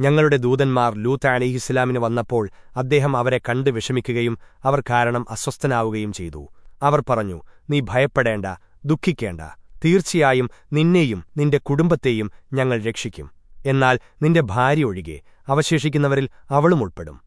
ഞങ്ങളുടെ ദൂതന്മാർ ലൂത്ത് അലിഹിസ്ലാമിന് വന്നപ്പോൾ അദ്ദേഹം അവരെ കണ്ട് വിഷമിക്കുകയും അവർ കാരണം അസ്വസ്ഥനാവുകയും ചെയ്തു. അവർ പറഞ്ഞു നീ ഭയപ്പെടേണ്ട ദുഃഖിക്കേണ്ട. തീർച്ചയായും നിന്നെയും നിന്റെ കുടുംബത്തെയും ഞങ്ങൾ രക്ഷിക്കും. എന്നാൽ നിന്റെ ഭാര്യ ഒഴികെ അവശേഷിക്കുന്നവരിൽ അവളും ഉൾപ്പെടും.